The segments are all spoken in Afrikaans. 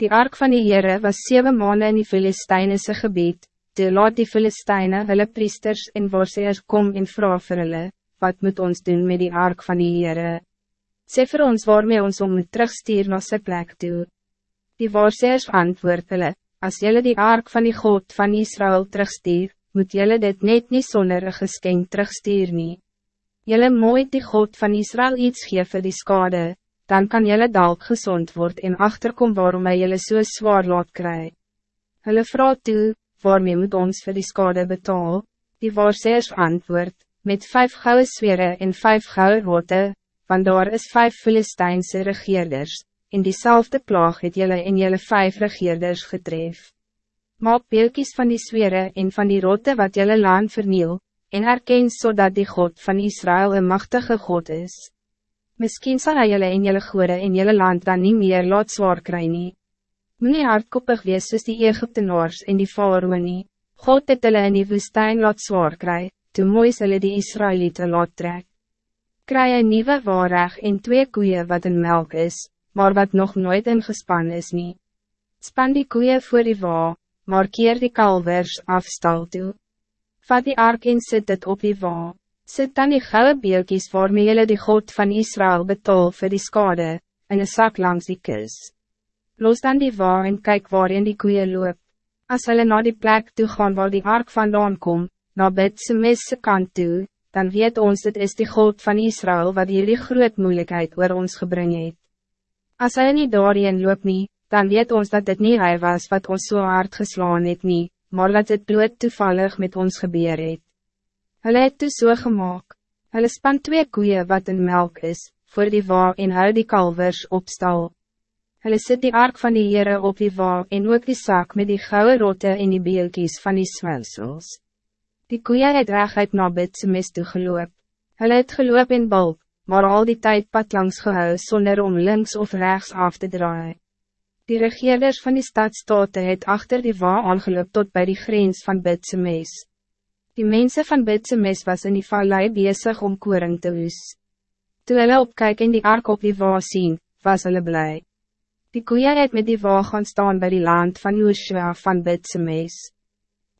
Die ark van die Heere was zeven maanden in die Filistijnse gebied, toe laat die Filistijne hulle priesters en waarseers kom en vraag vir hulle, wat moet ons doen met die ark van die Heere? Sê vir ons waarmee ons om moet terugstuur na sy plek toe. Die waarseers antwoord hulle, as jylle die ark van die God van Israël terugstuur, moet jylle dit net niet zonder een geskenk terugstuur nie. Jylle moet die God van Israël iets geven vir die skade, dan kan jelle dalk gezond worden en achterkom waarom hij jelle so zwaar laat kry. Hulle vraag toe, waarmee moet ons voor die skade betaal? Die waarseers antwoord, met vijf gouden swere en vijf gouden rote, want daar is vijf Filistijnse regeerders, in diezelfde plaag het jelle en jelle vijf regeerders getref. Maak beelkies van die swere en van die rote wat jelle land verniel, en herken zodat die God van Israël een machtige God is. Misschien zal hij jullie in jullie goede in jullie land dan niet meer laat zwaar krijgen. nie. Moe hardkoppig wees soos die Egyptenaars en die Faroe nie. God het hulle in die woestijn laat zwaar kry, toe mooi hulle die Israëlieten laat trek. Kry een nieuwe waarreg en twee koeien wat in melk is, maar wat nog nooit ingespan is nie. Span die koeien voor die wa, maar keer die kalvers afstal toe. Vat die ark en sit het op die wa. Zet dan die gouden beelkies waarmee jullie die God van Israël betaal voor die skade, in een zak langs die kus. Los dan die waar en kijk waarin die koeien loop. Als hulle naar die plek toe gaan waar die ark vandaan kom, na Bidse misse kant toe, dan weet ons het is die God van Israël wat jullie groot moeilijkheid oor ons gebring het. As hulle nie daarin loop nie, dan weet ons dat dit niet hij was wat ons zo so hard geslaan het nie, maar dat het bloed toevallig met ons gebeur het. Hulle het toe so gemaakt. Hulle span twee koeien wat in melk is, voor die wa en hou die kalvers op stal. Hulle sit die ark van die Heere op die wa en ook die zak met die gouden rotte en die beelkies van die swelsels. Die koeien het reguit na bidse mis toe geloop. Hulle het geloop in bulk, maar al die tijd pad langs gehou sonder om links of rechts af te draaien. Die regeerders van die stadstaten het achter die wa aangeloop tot bij die grens van bidse mes. Die mensen van Bidsemes was in die vallei bezig om koring te woes. Toe hulle opkyk en die ark op die waa sien, was hulle blij. Die koeien het met die waa gaan staan bij die land van Joshua van Bidsemes.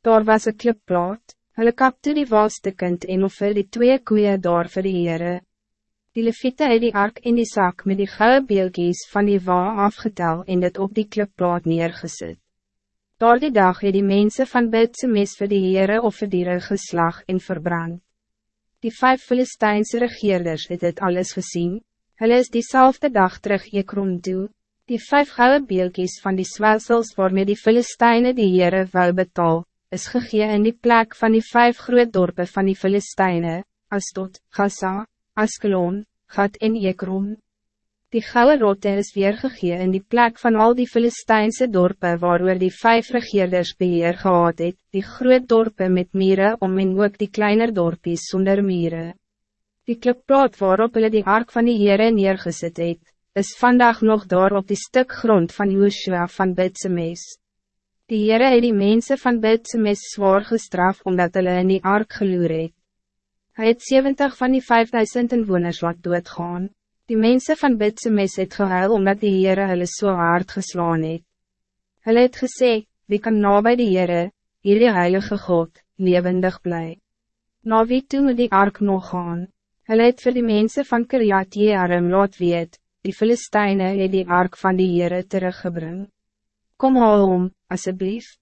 Daar was een klipplaat, hulle kap toe die waa stikkend en offer die twee koeien daar vir die Heere. Die leviete het die ark in die zak met die gouden beelkies van die waa afgetel en dit op die klipplaat neergezet. Door die dag het die mensen van Bidse mes vir die Heere of vir diere geslag en verbrand. Die vijf Filistijnse regeerders het dit alles gezien. Hulle is diezelfde dag terug Ekron toe. Die vijf gouden beelkies van die swelsels waarmee die Filistijnen die Heere wou betaal, is gegee in die plek van die vijf groot dorpen van die Filistijnen, Astot, Gaza, Askelon, Gat en Ekron. Die gouden rotte is weergegee in die plek van al die Filistijnse dorpen waar die vijf regeerders beheer gehad het, die groot dorpen met mieren om en ook die kleiner dorpies zonder mieren. Die klipplaat waarop hulle die ark van die Heere neergezet het, is vandaag nog daar op die stuk grond van Joshua van Bidsemes. Die Heere het die mensen van Bidsemes zwaar gestraf omdat hulle in die ark geloer het. Hy het 70 van die 5000 inwoners wat doodgaan. Die mensen van Bidsemes het gehuil omdat die Heere hulle so hard geslaan het. Hulle het gesê, wie kan na by die Heere, hierdie heilige God, levendig bly. Na wie toe moet die ark nog gaan? Hulle het vir die mensen van Kiryat Jearim laat weet, die Filisteine het die ark van die Heere teruggebring. Kom haal om, asseblief.